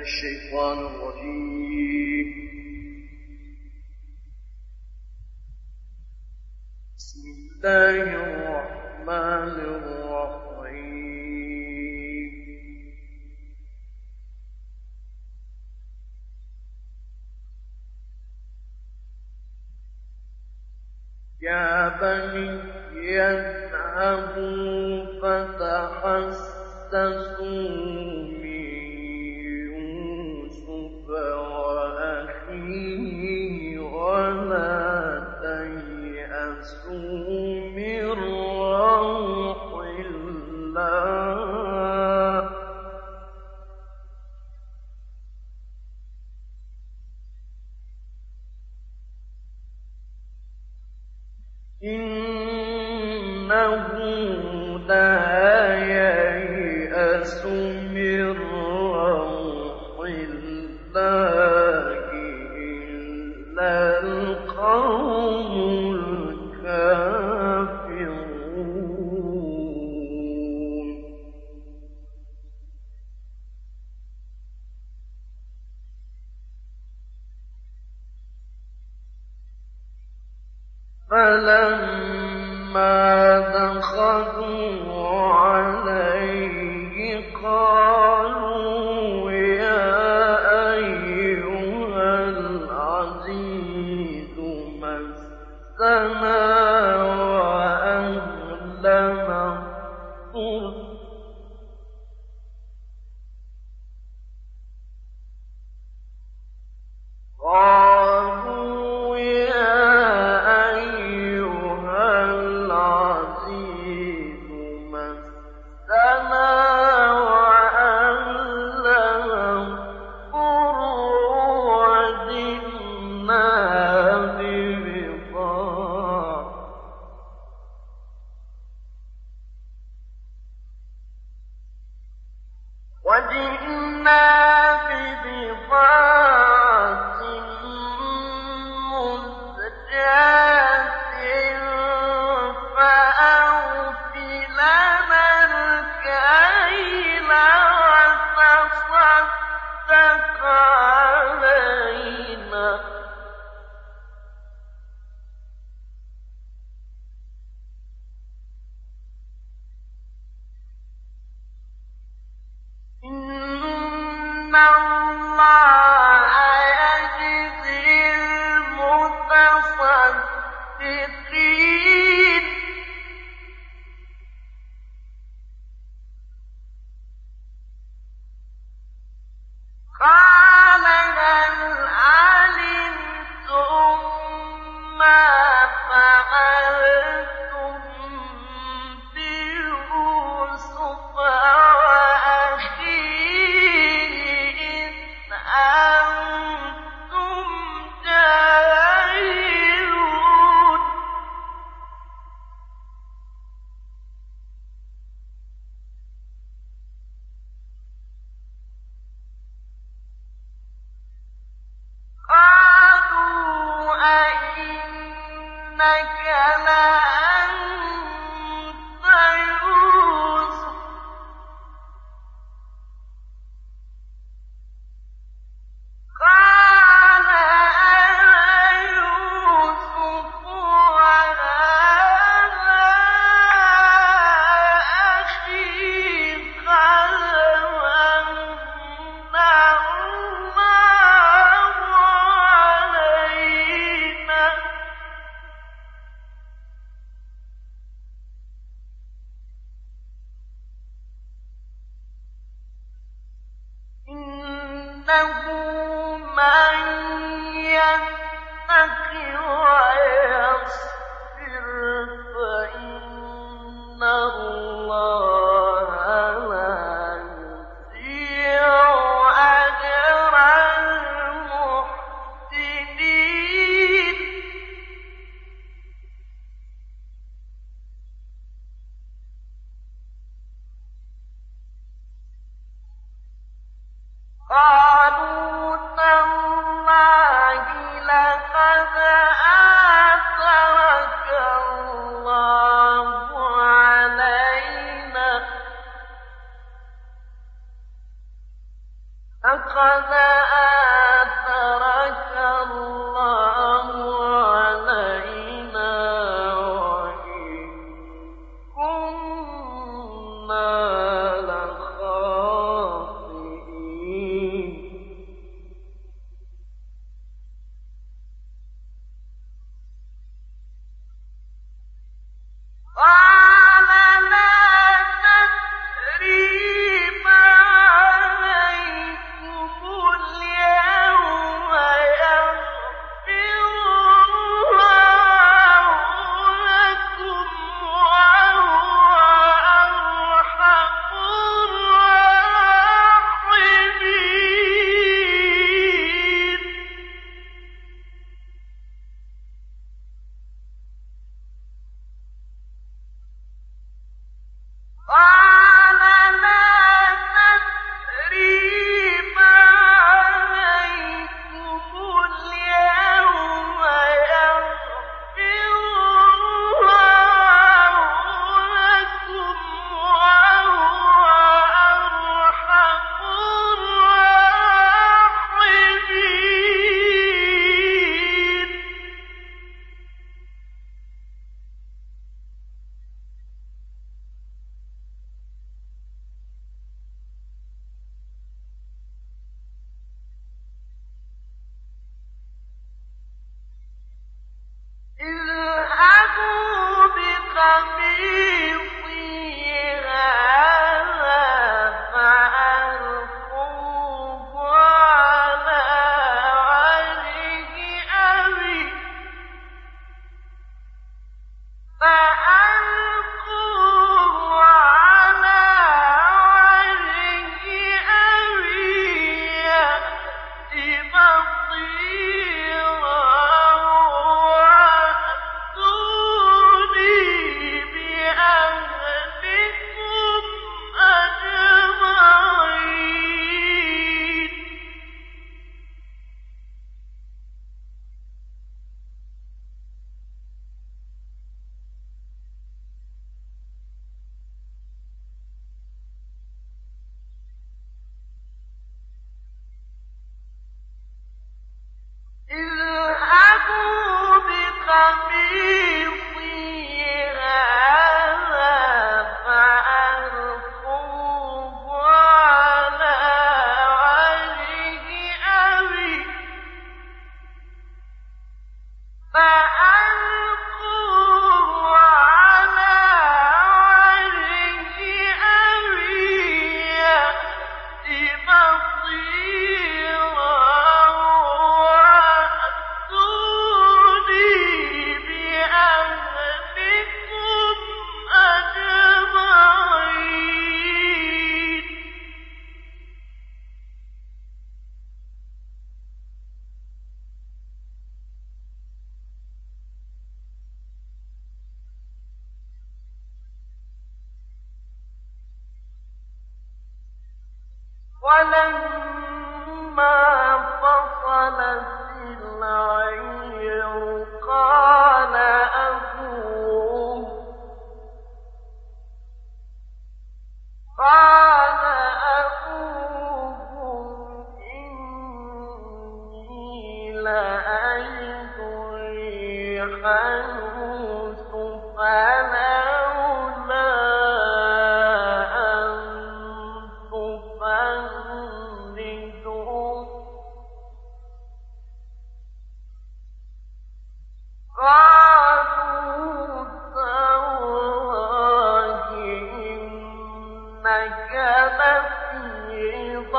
الشيطان الرجيم. بسم الله الرحمن الرحيم. يا بني يذهبوا فتحسسوا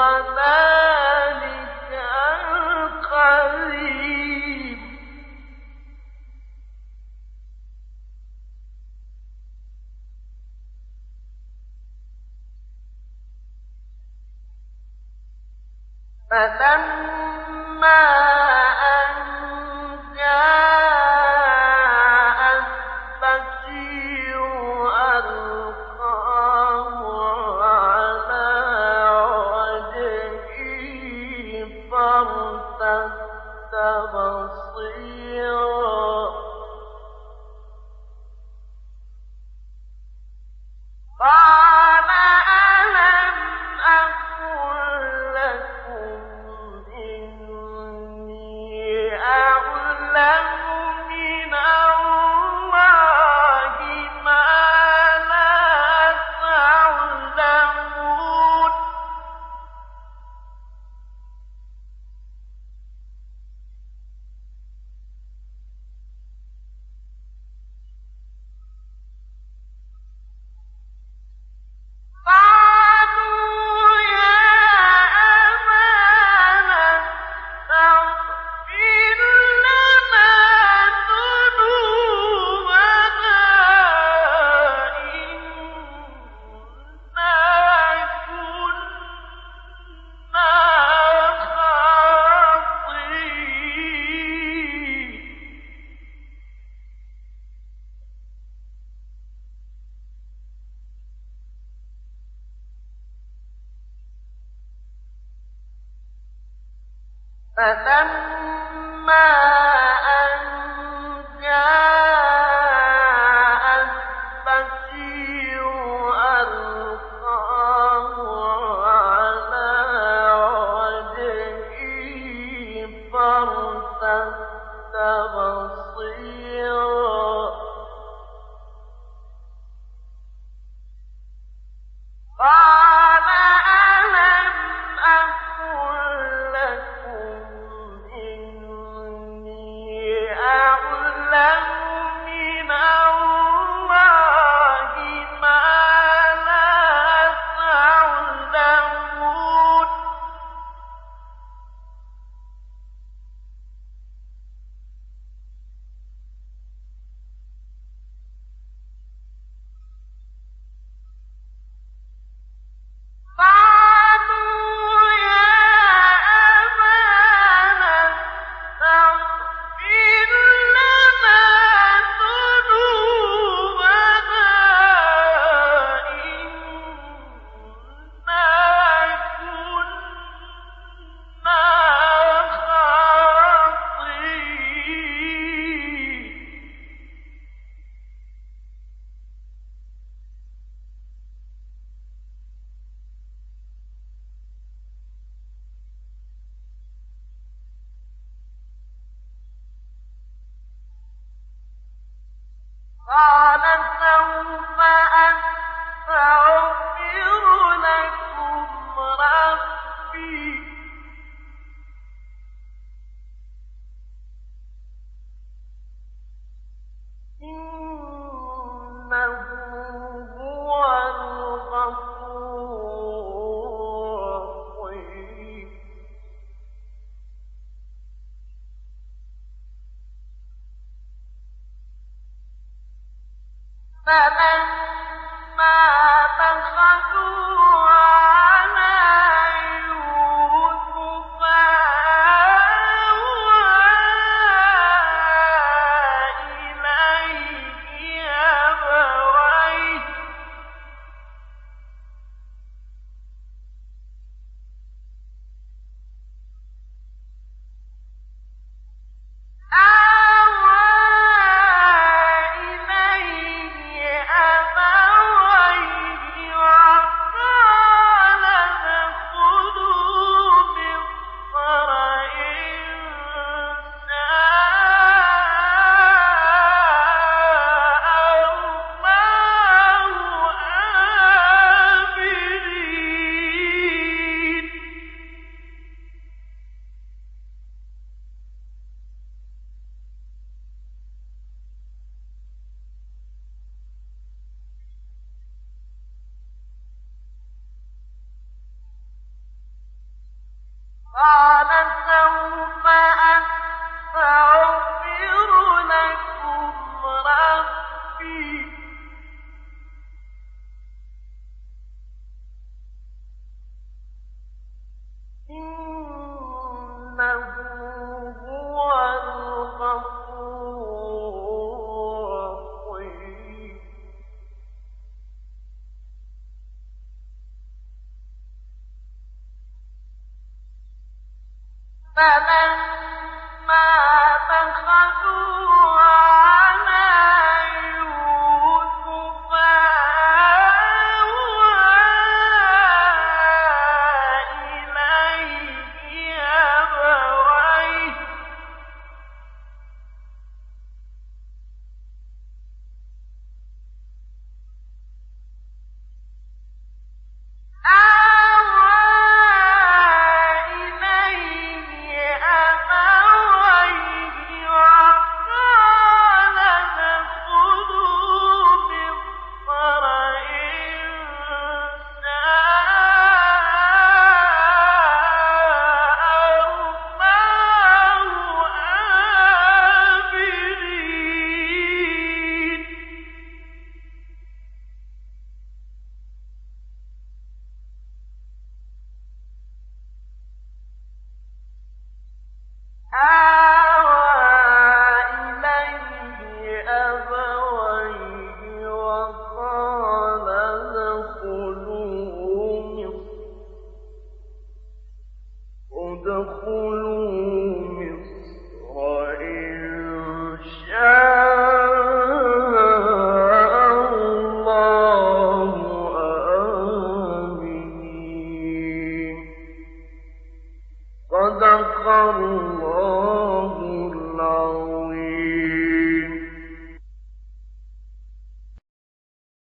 قال ادخلوا